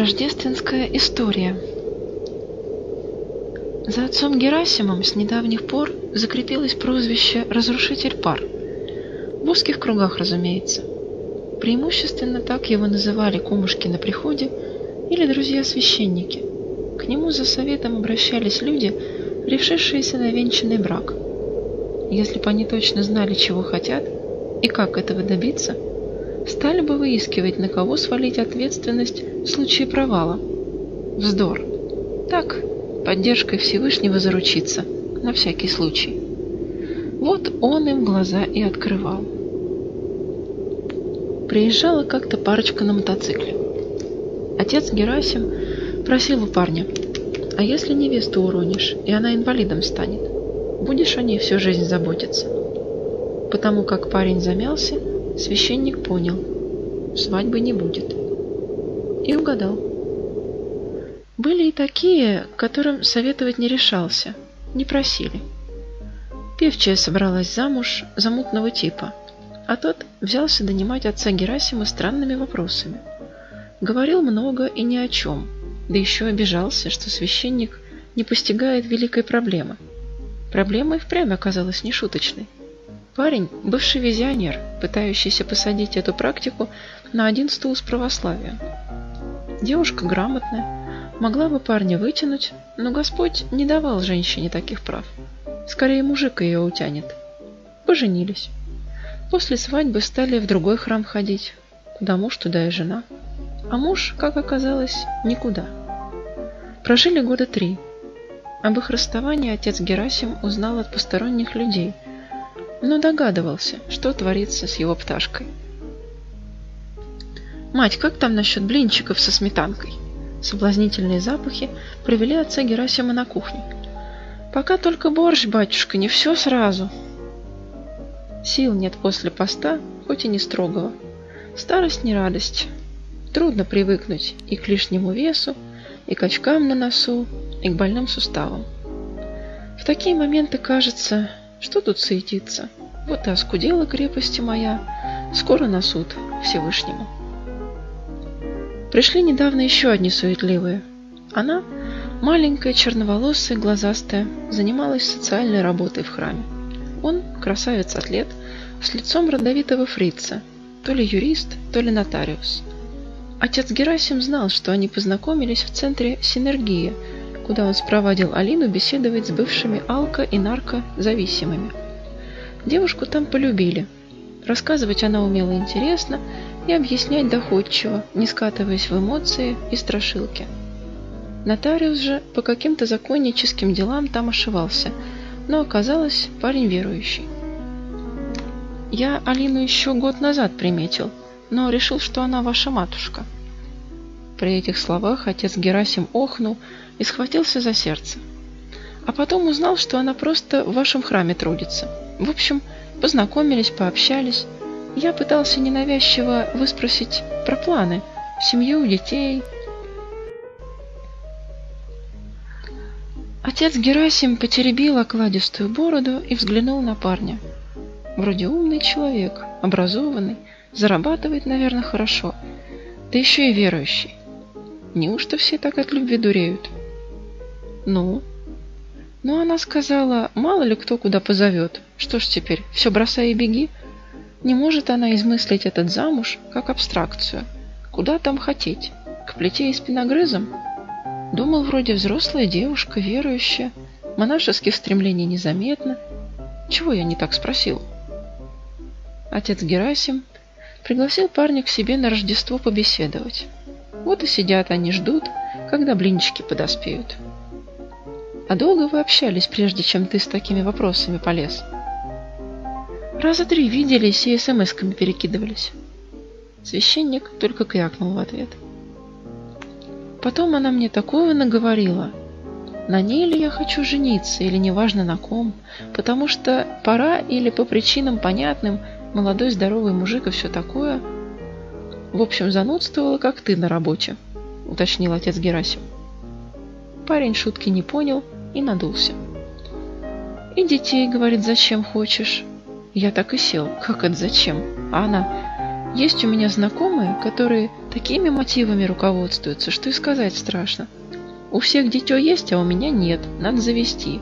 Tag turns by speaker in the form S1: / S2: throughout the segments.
S1: Рождественская история За отцом Герасимом с недавних пор закрепилось прозвище «Разрушитель пар». В узких кругах, разумеется. Преимущественно так его называли кумушки на приходе или друзья-священники. К нему за советом обращались люди, решившиеся на венчанный брак. Если бы они точно знали, чего хотят и как этого добиться – стали бы выискивать, на кого свалить ответственность в случае провала. Вздор. Так, поддержкой Всевышнего заручиться, на всякий случай. Вот он им глаза и открывал. Приезжала как-то парочка на мотоцикле. Отец Герасим просил у парня, а если невесту уронишь, и она инвалидом станет, будешь о ней всю жизнь заботиться? Потому как парень замялся, Священник понял, свадьбы не будет. И угадал. Были и такие, которым советовать не решался, не просили. Певчая собралась замуж за мутного типа, а тот взялся донимать отца Герасима странными вопросами. Говорил много и ни о чем, да еще обижался, что священник не постигает великой проблемы. Проблема и впрямь оказалась нешуточной. Парень – бывший визионер, пытающийся посадить эту практику на один стул с православием. Девушка грамотная, могла бы парня вытянуть, но Господь не давал женщине таких прав. Скорее мужик ее утянет. Поженились. После свадьбы стали в другой храм ходить. Куда муж, туда и жена. А муж, как оказалось, никуда. Прожили года три. Об их расставании отец Герасим узнал от посторонних людей – но догадывался, что творится с его пташкой. «Мать, как там насчет блинчиков со сметанкой?» Соблазнительные запахи привели отца Герасима на кухню. «Пока только борщ, батюшка, не все сразу». Сил нет после поста, хоть и не строгого. Старость не радость. Трудно привыкнуть и к лишнему весу, и к очкам на носу, и к больным суставам. В такие моменты кажется, что тут суетиться? Вот и оскудела крепость моя. Скоро на суд Всевышнему. Пришли недавно еще одни суетливые. Она, маленькая, черноволосая, глазастая, занималась социальной работой в храме. Он, красавец-атлет, с лицом родовитого фрица, то ли юрист, то ли нотариус. Отец Герасим знал, что они познакомились в центре «Синергия», куда он спровадил Алину беседовать с бывшими алко- и наркозависимыми. Девушку там полюбили. Рассказывать она умела интересно и объяснять доходчиво, не скатываясь в эмоции и страшилки. Нотариус же по каким-то законническим делам там ошивался, но оказалось парень верующий. Я Алину еще год назад приметил, но решил, что она ваша матушка. При этих словах отец Герасим охнул и схватился за сердце. А потом узнал, что она просто в вашем храме трудится. В общем, познакомились, пообщались. Я пытался ненавязчиво выспросить про планы, семью, детей. Отец Герасим потеребил окладистую бороду и взглянул на парня. Вроде умный человек, образованный, зарабатывает, наверное, хорошо, да еще и верующий. Неужто все так от любви дуреют? Ну? Ну, она сказала, мало ли кто куда позовет. Что ж теперь, все бросай и беги? Не может она измыслить этот замуж как абстракцию. Куда там хотеть? К плите и спиногрызам? Думал, вроде взрослая девушка, верующая. Монашеских стремлений незаметно. Чего я не так спросил? Отец Герасим пригласил парня к себе на Рождество побеседовать. Вот и сидят они, ждут, когда блинчики подоспеют. А долго вы общались, прежде чем ты с такими вопросами полез? Раза три виделись и смс-ками перекидывались. Священник только крякнул в ответ. Потом она мне такое наговорила. На ней ли я хочу жениться, или неважно на ком, потому что пора или по причинам понятным, молодой здоровый мужик и все такое. В общем, занудствовала, как ты на работе, уточнил отец Герасим. Парень шутки не понял и надулся. И детей, говорит, зачем хочешь? Я так и сел. Как это зачем? А она, есть у меня знакомые, которые Такими мотивами руководствуются, что и сказать страшно. У всех дитё есть, а у меня нет, надо завести.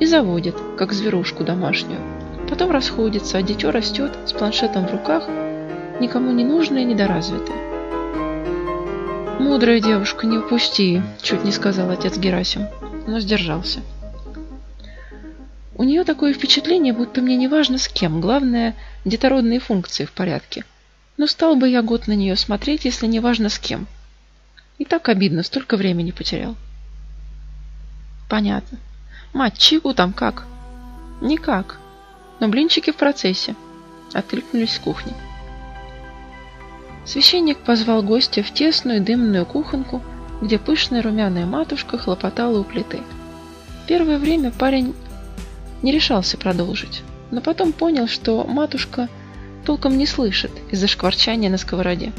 S1: И заводит, как зверушку домашнюю. Потом расходится, а дитё растет с планшетом в руках, никому не нужное недоразвитое. «Мудрая девушка, не упусти», – чуть не сказал отец Герасим, но сдержался. У нее такое впечатление, будто мне не важно с кем, главное – детородные функции в порядке. Но стал бы я год на нее смотреть, если не важно с кем. И так обидно, столько времени потерял. Понятно. Мать, чего там как? Никак. Но блинчики в процессе. Откликнулись с кухни. Священник позвал гостя в тесную дымную кухонку, где пышная румяная матушка хлопотала у плиты. Первое время парень не решался продолжить, но потом понял, что матушка толком не слышит из-за шкварчания на сковороде.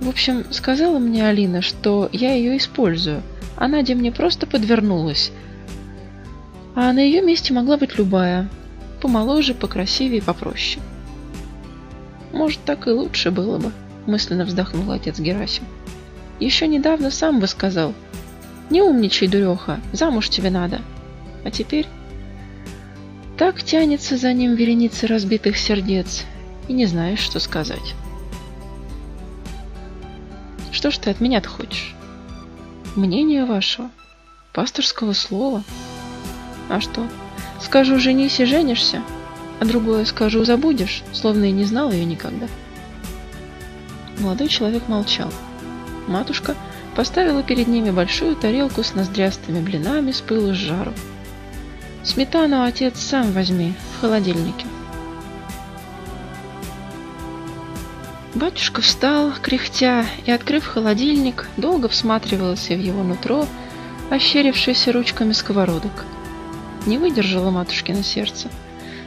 S1: В общем, сказала мне Алина, что я ее использую, а Надя мне просто подвернулась. А на ее месте могла быть любая, помоложе, покрасивее, попроще. Может, так и лучше было бы, мысленно вздохнул отец Герасим. Еще недавно сам бы сказал, не умничай, дуреха, замуж тебе надо. А теперь так тянется за ним вереница разбитых сердец, и не знаешь, что сказать. Что ж ты от меня-то хочешь? Мнение вашего? Пасторского слова? А что? Скажу, женись и женишься, а другое скажу, забудешь, словно и не знал ее никогда. Молодой человек молчал. Матушка поставила перед ними большую тарелку с ноздрястыми блинами с пылу с жару. Сметану отец сам возьми в холодильнике. Батюшка встал, кряхтя, и, открыв холодильник, долго всматривался в его нутро, ощерившееся ручками сковородок. Не выдержала матушкина сердце.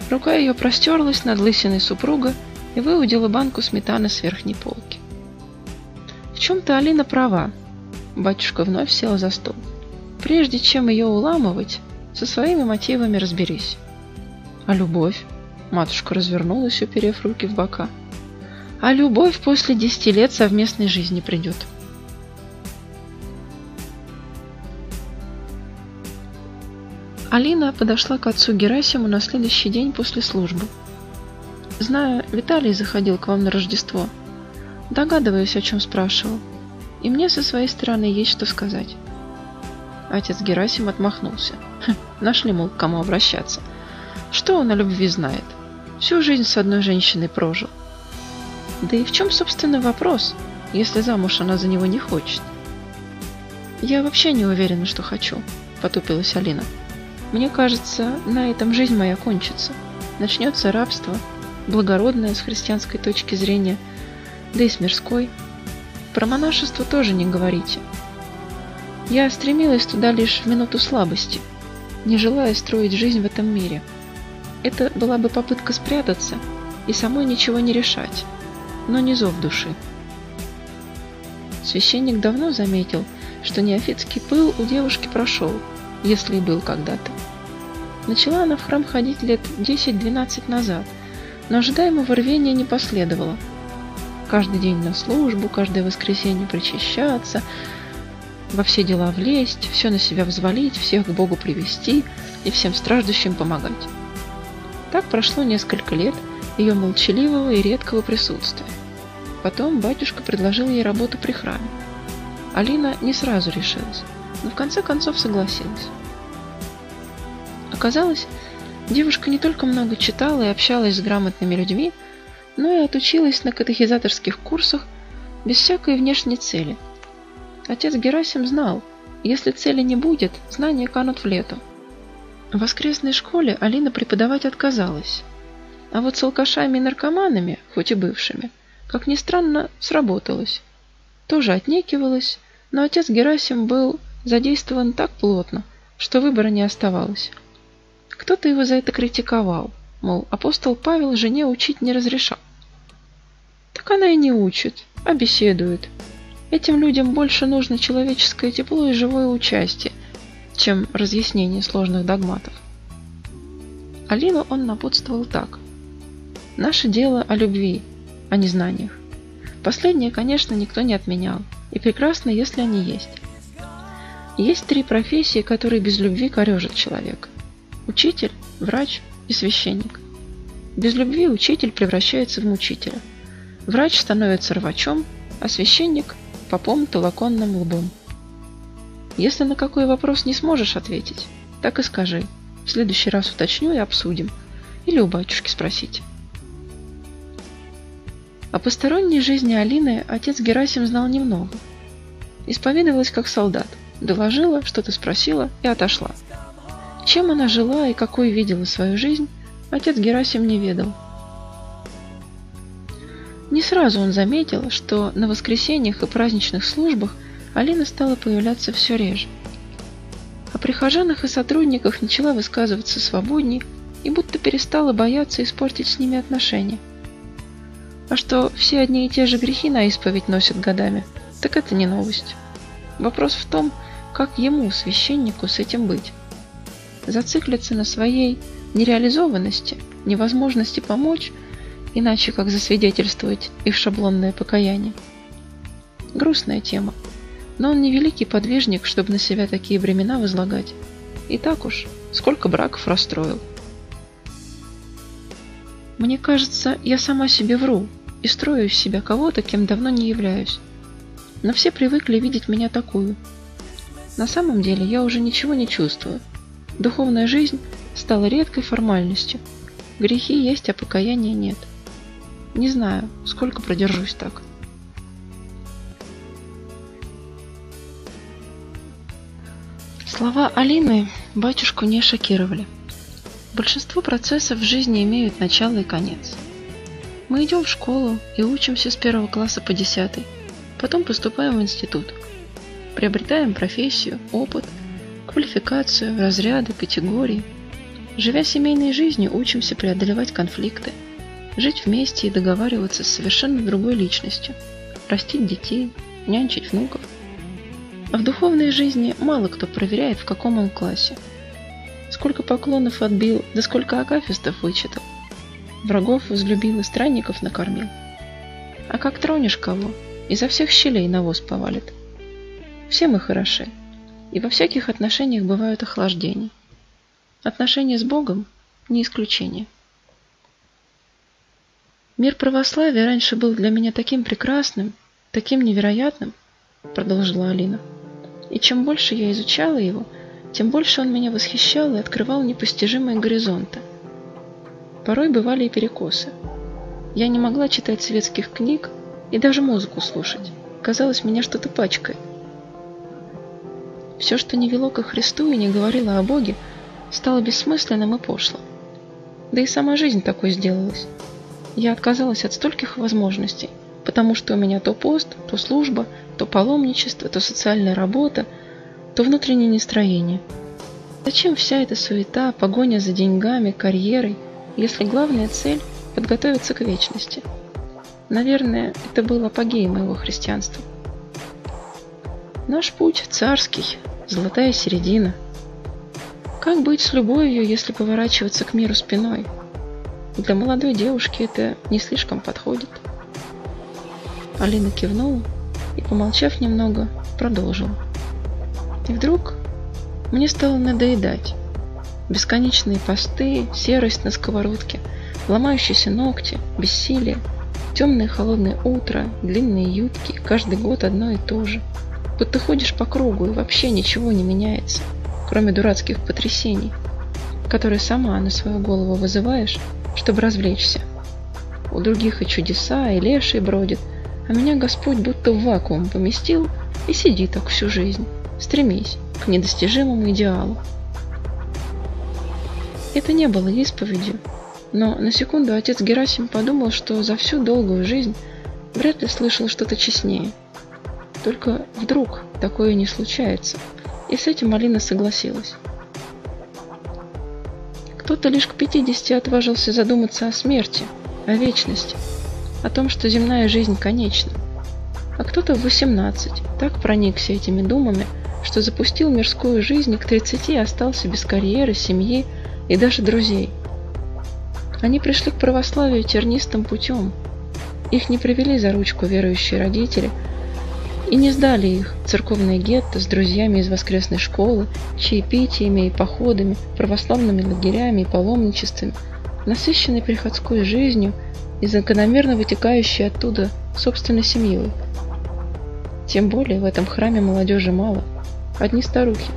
S1: Рука ее простерлась над лысиной супруга и выудила банку сметаны с верхней полки. В чем-то Алина права. Батюшка вновь сел за стол. Прежде чем ее уламывать, со своими мотивами разберись. А любовь? Матушка развернулась, уперев руки в бока. А любовь после десяти лет совместной жизни придет. Алина подошла к отцу Герасиму на следующий день после службы. Знаю, Виталий заходил к вам на Рождество. Догадываюсь, о чем спрашивал. И мне со своей стороны есть что сказать. Отец Герасим отмахнулся. Хм, нашли, мол, к кому обращаться. Что он о любви знает? Всю жизнь с одной женщиной прожил. Да и в чем, собственно, вопрос, если замуж она за него не хочет? Я вообще не уверена, что хочу, потупилась Алина. Мне кажется, на этом жизнь моя кончится. Начнется рабство, благородное с христианской точки зрения, да и с мирской. Про монашество тоже не говорите. Я стремилась туда лишь в минуту слабости, не желая строить жизнь в этом мире. Это была бы попытка спрятаться и самой ничего не решать, но не зов души. Священник давно заметил, что неофитский пыл у девушки прошел, если и был когда-то. Начала она в храм ходить лет 10-12 назад, но ожидаемого рвения не последовало. Каждый день на службу, каждое воскресенье причащаться – во все дела влезть, все на себя взвалить, всех к Богу привести и всем страждущим помогать. Так прошло несколько лет ее молчаливого и редкого присутствия. Потом батюшка предложил ей работу при храме. Алина не сразу решилась, но в конце концов согласилась. Оказалось, девушка не только много читала и общалась с грамотными людьми, но и отучилась на катехизаторских курсах без всякой внешней цели – Отец Герасим знал, если цели не будет, знания канут в лету. В воскресной школе Алина преподавать отказалась. А вот с алкашами и наркоманами, хоть и бывшими, как ни странно, сработалось. Тоже отнекивалась, но отец Герасим был задействован так плотно, что выбора не оставалось. Кто-то его за это критиковал, мол, апостол Павел жене учить не разрешал. Так она и не учит, а беседует, Этим людям больше нужно человеческое тепло и живое участие, чем разъяснение сложных догматов. Алину он напутствовал так. Наше дело о любви, а не знаниях. Последнее, конечно, никто не отменял. И прекрасно, если они есть. Есть три профессии, которые без любви корежат человека. Учитель, врач и священник. Без любви учитель превращается в мучителя. Врач становится рвачом, а священник – попом толоконным лбом. Если на какой вопрос не сможешь ответить, так и скажи. В следующий раз уточню и обсудим. Или у батюшки спросить. О посторонней жизни Алины отец Герасим знал немного. Исповедовалась как солдат – Доложила, что-то спросила и отошла. Чем она жила и какой видела свою жизнь, отец Герасим не ведал. Не сразу он заметил, что на воскресеньях и праздничных службах Алина стала появляться все реже. О прихожанах и сотрудниках начала высказываться свободнее и будто перестала бояться испортить с ними отношения. А что все одни и те же грехи на исповедь носят годами, так это не новость. Вопрос в том, как ему, священнику, с этим быть? Зациклиться на своей нереализованности, невозможности помочь, иначе как засвидетельствовать их шаблонное покаяние. Грустная тема, но он не великий подвижник, чтобы на себя такие бремена возлагать. И так уж, сколько браков расстроил. Мне кажется, я сама себе вру и строю из себя кого-то, кем давно не являюсь. Но все привыкли видеть меня такую – на самом деле я уже ничего не чувствую. Духовная жизнь стала редкой формальностью. Грехи есть, а покаяния нет. Не знаю, сколько продержусь так. Слова Алины батюшку не шокировали. Большинство процессов в жизни имеют начало и конец. Мы идем в школу и учимся с первого класса по десятый, потом поступаем в институт – приобретаем профессию, опыт, квалификацию, разряды, категории. Живя семейной жизнью, учимся преодолевать конфликты, жить вместе и договариваться с совершенно другой личностью, растить детей, нянчить внуков. А в духовной жизни мало кто проверяет, в каком он классе. Сколько поклонов отбил, да сколько акафистов вычитал. Врагов возлюбил и странников накормил. А как тронешь кого, изо всех щелей навоз повалит. Все мы хороши, и во всяких отношениях бывают охлаждения. Отношения с Богом – не исключение. Мир православия раньше был для меня таким прекрасным, таким невероятным, продолжила Алина. И чем больше я изучала его, тем больше он меня восхищал и открывал непостижимые горизонты. Порой бывали и перекосы. Я не могла читать светских книг и даже музыку слушать. Казалось, меня что-то пачкает. Все, что не вело ко Христу и не говорило о Боге, стало бессмысленным и пошлым. Да и сама жизнь такой сделалась. Я отказалась от стольких возможностей, потому что у меня то пост, то служба, то паломничество, то социальная работа, то внутреннее настроение. Зачем вся эта суета, погоня за деньгами, карьерой, если главная цель – подготовиться к вечности? Наверное, это был апогей моего христианства. Наш путь царский, золотая середина. Как быть с любовью, если поворачиваться к миру спиной? Для молодой девушки это не слишком подходит. Алина кивнула и, помолчав немного, продолжила. И вдруг мне стало надоедать. Бесконечные посты, серость на сковородке, ломающиеся ногти, бессилие, темное холодное утро, длинные юбки, каждый год одно и то же – Будто ходишь по кругу и вообще ничего не меняется, кроме дурацких потрясений, которые сама на свою голову вызываешь, чтобы развлечься. У других и чудеса, и леший бродит, а меня Господь будто в вакуум поместил и сиди так всю жизнь, стремись к недостижимому идеалу. Это не было исповедью, но на секунду отец Герасим подумал, что за всю долгую жизнь вряд ли слышал что-то честнее – только вдруг такое не случается. И с этим Алина согласилась. Кто-то лишь к 50 отважился задуматься о смерти, о вечности, о том, что земная жизнь конечна. А кто-то в 18 так проникся этими думами, что запустил мирскую жизнь и к 30 остался без карьеры, семьи и даже друзей. Они пришли к православию тернистым путем, Их не привели за ручку верующие родители и не сдали их церковные гетто с друзьями из воскресной школы, чаепитиями и походами, православными лагерями и паломничествами, насыщенной приходской жизнью и закономерно вытекающей оттуда собственной семьей. Тем более в этом храме молодежи мало, одни старухи.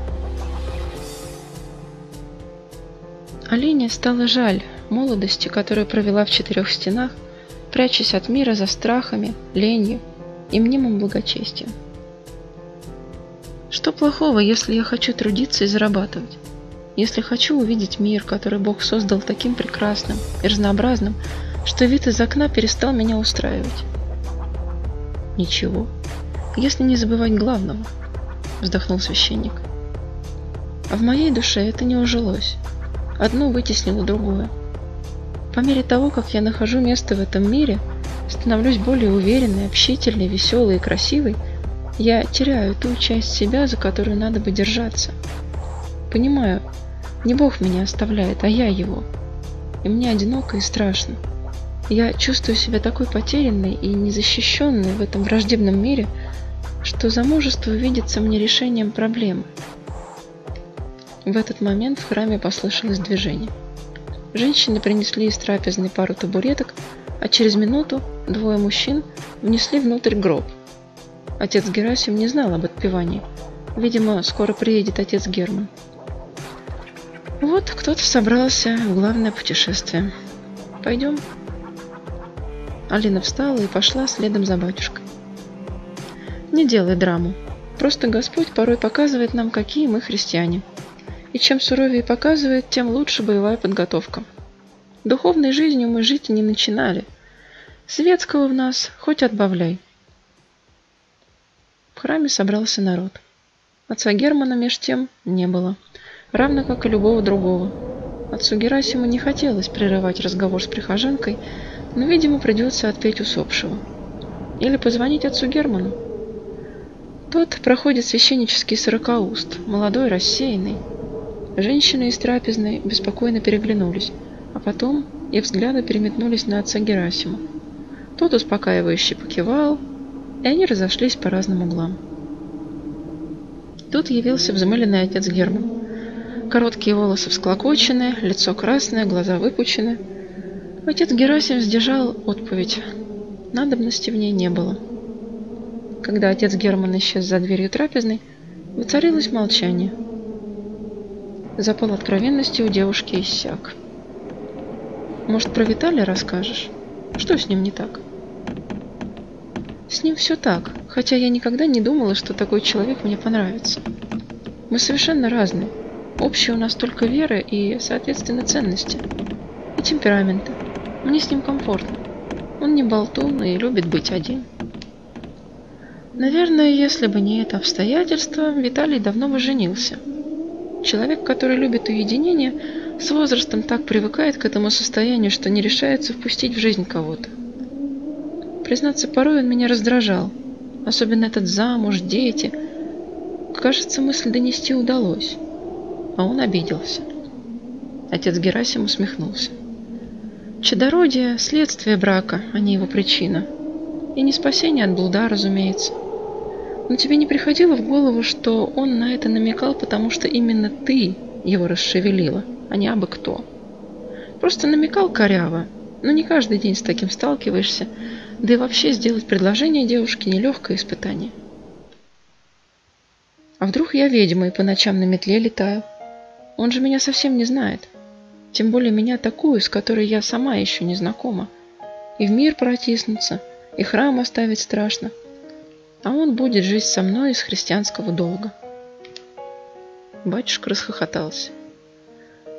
S1: Алине стало жаль молодости, которую провела в четырех стенах, прячась от мира за страхами, ленью и мнимым благочестием. Что плохого, если я хочу трудиться и зарабатывать? Если хочу увидеть мир, который Бог создал таким прекрасным и разнообразным, что вид из окна перестал меня устраивать? Ничего, если не забывать главного, вздохнул священник. А в моей душе это не ужилось. Одно вытеснило другое. По мере того, как я нахожу место в этом мире, становлюсь более уверенной, общительной, веселой и красивой, я теряю ту часть себя, за которую надо бы держаться. Понимаю, не Бог меня оставляет, а я его. И мне одиноко и страшно. Я чувствую себя такой потерянной и незащищенной в этом враждебном мире, что замужество видится мне решением проблемы. В этот момент в храме послышалось движение. Женщины принесли из трапезной пару табуреток, а через минуту двое мужчин внесли внутрь гроб. Отец Герасим не знал об отпевании. Видимо, скоро приедет отец Герман. Вот кто-то собрался в главное путешествие. Пойдем. Алина встала и пошла следом за батюшкой. Не делай драму. Просто Господь порой показывает нам, какие мы христиане. И чем суровее показывает, тем лучше боевая подготовка. Духовной жизнью мы жить и не начинали. Светского в нас хоть отбавляй. В храме собрался народ. Отца Германа меж тем не было, равно как и любого другого. Отцу Герасиму не хотелось прерывать разговор с прихожанкой, но, видимо, придется отпеть усопшего. Или позвонить отцу Герману. Тот проходит священнический сорокауст, молодой, рассеянный, Женщины из трапезной беспокойно переглянулись, а потом их взгляды переметнулись на отца Герасима. Тот успокаивающе покивал, и они разошлись по разным углам. Тут явился взмыленный отец Герман. Короткие волосы всклокочены, лицо красное, глаза выпучены. Отец Герасим сдержал отповедь. Надобности в ней не было. Когда отец Герман исчез за дверью трапезной, воцарилось молчание – Запал откровенности у девушки иссяк. Может, про Виталия расскажешь? Что с ним не так? С ним все так, хотя я никогда не думала, что такой человек мне понравится. Мы совершенно разные. Общие у нас только вера и, соответственно, ценности. И темпераменты. Мне с ним комфортно. Он не болтун и любит быть один. Наверное, если бы не это обстоятельство, Виталий давно бы женился. Человек, который любит уединение, с возрастом так привыкает к этому состоянию, что не решается впустить в жизнь кого-то. Признаться, порой он меня раздражал. Особенно этот замуж, дети. Кажется, мысль донести удалось. А он обиделся. Отец Герасим усмехнулся. Чадородие – следствие брака, а не его причина. И не спасение от блуда, разумеется. Но тебе не приходило в голову, что он на это намекал, потому что именно ты его расшевелила, а не абы кто? Просто намекал коряво, но не каждый день с таким сталкиваешься, да и вообще сделать предложение девушке нелегкое испытание. А вдруг я ведьма и по ночам на метле летаю? Он же меня совсем не знает. Тем более меня такую, с которой я сама еще не знакома. И в мир протиснуться, и храм оставить страшно – а он будет жить со мной из христианского долга. Батюшка расхохотался.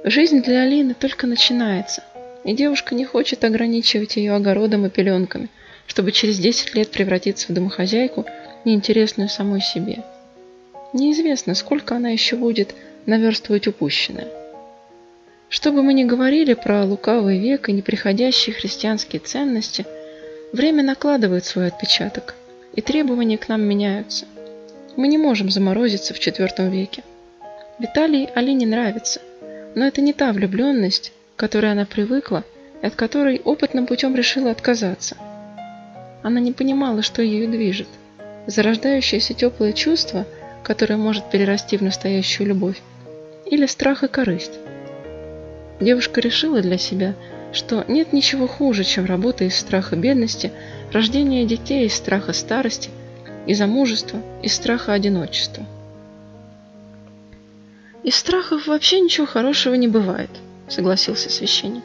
S1: Жизнь для Алины только начинается, и девушка не хочет ограничивать ее огородом и пеленками, чтобы через 10 лет превратиться в домохозяйку, неинтересную самой себе. Неизвестно, сколько она еще будет наверстывать упущенное. Что бы мы ни говорили про лукавый век и неприходящие христианские ценности, время накладывает свой отпечаток – и требования к нам меняются. Мы не можем заморозиться в четвертом веке. Виталий Алине нравится, но это не та влюбленность, к которой она привыкла и от которой опытным путем решила отказаться. Она не понимала, что ею движет. Зарождающееся теплое чувство, которое может перерасти в настоящую любовь, или страх и корысть. Девушка решила для себя, что нет ничего хуже, чем работа из страха бедности, рождение детей из страха старости, из замужества, из страха одиночества. Из страхов вообще ничего хорошего не бывает, согласился священник.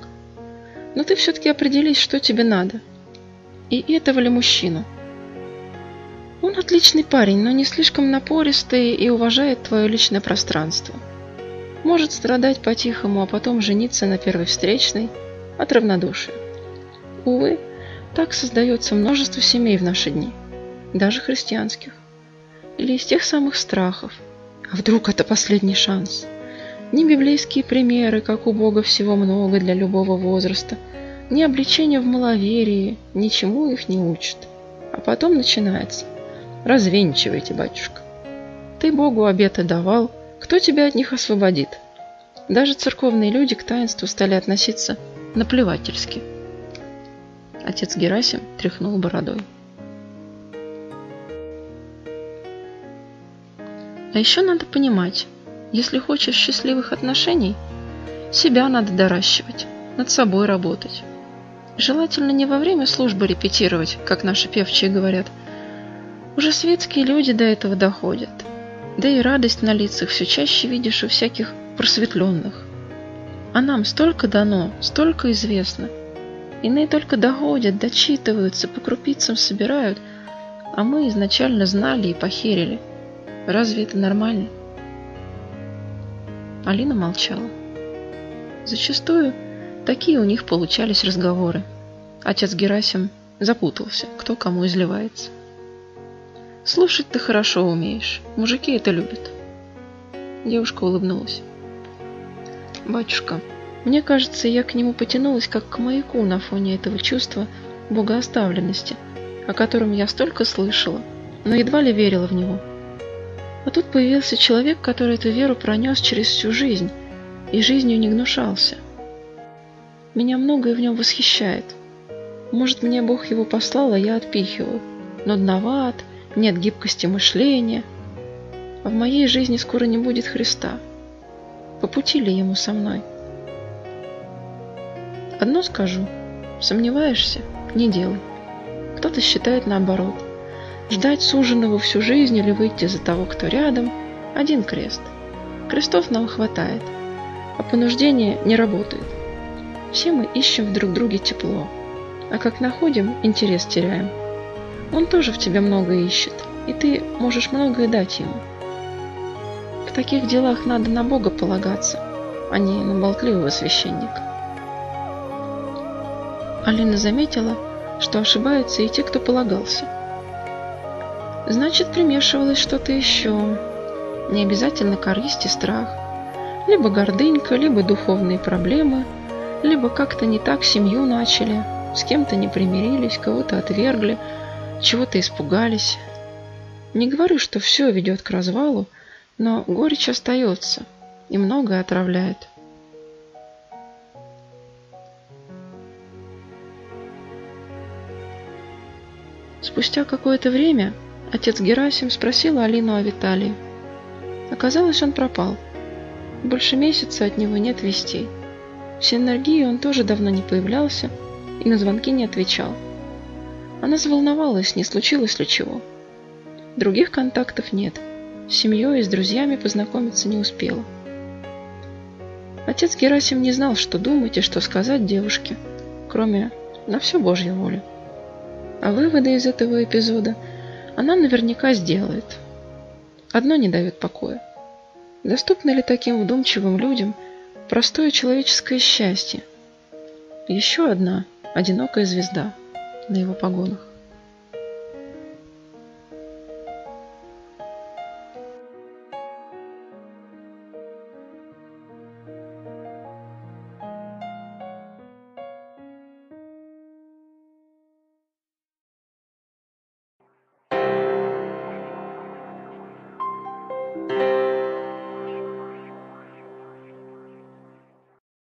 S1: Но ты все-таки определись, что тебе надо. И этого ли мужчину? Он отличный парень, но не слишком напористый и уважает твое личное пространство. Может страдать по-тихому, а потом жениться на первой встречной от равнодушия. Увы, так создается множество семей в наши дни, даже христианских. Или из тех самых страхов. А вдруг это последний шанс? Ни библейские примеры, как у Бога всего много для любого возраста, ни обличения в маловерии, ничему их не учат. А потом начинается. Развенчивайте, батюшка. Ты Богу обеты давал, кто тебя от них освободит? Даже церковные люди к таинству стали относиться наплевательски. Отец Герасим тряхнул бородой. А еще надо понимать, если хочешь счастливых отношений, себя надо доращивать, над собой работать. Желательно не во время службы репетировать, как наши певчие говорят. Уже светские люди до этого доходят. Да и радость на лицах все чаще видишь у всяких просветленных. А нам столько дано, столько известно. Иные только доходят, дочитываются, по крупицам собирают, а мы изначально знали и похерили. Разве это нормально? Алина молчала. Зачастую такие у них получались разговоры. Отец Герасим запутался, кто кому изливается. Слушать ты хорошо умеешь, мужики это любят. Девушка улыбнулась. Батюшка, мне кажется, я к нему потянулась, как к маяку на фоне этого чувства богооставленности, о котором я столько слышала, но едва ли верила в него. А тут появился человек, который эту веру пронес через всю жизнь и жизнью не гнушался. Меня многое в нем восхищает. Может, мне Бог его послал, а я отпихиваю. Нудноват, нет гибкости мышления. А в моей жизни скоро не будет Христа. По пути ли ему со мной? Одно скажу. Сомневаешься? Не делай. Кто-то считает наоборот. Ждать суженого всю жизнь или выйти за того, кто рядом – один крест. Крестов нам хватает, а понуждение не работает. Все мы ищем в друг друге тепло, а как находим, интерес теряем. Он тоже в тебе многое ищет, и ты можешь многое дать ему. В таких делах надо на Бога полагаться, а не на болтливого священника. Алина заметила, что ошибаются и те, кто полагался – Значит, примешивалось что-то еще. Не обязательно корысть и страх. Либо гордынька, либо духовные проблемы, либо как-то не так семью начали, с кем-то не примирились, кого-то отвергли, чего-то испугались. Не говорю, что все ведет к развалу, но горечь остается и многое отравляет. Спустя какое-то время Отец Герасим спросил Алину о Виталии. Оказалось, он пропал. Больше месяца от него нет вестей. В Синергии он тоже давно не появлялся и на звонки не отвечал. Она заволновалась, не случилось ли чего. Других контактов нет. С семьей и с друзьями познакомиться не успела. Отец Герасим не знал, что думать и что сказать девушке, кроме «на все Божья воля». А выводы из этого эпизода – она наверняка сделает. Одно не дает покоя. Доступно ли таким вдумчивым людям простое человеческое счастье? Еще одна одинокая звезда на его погонах.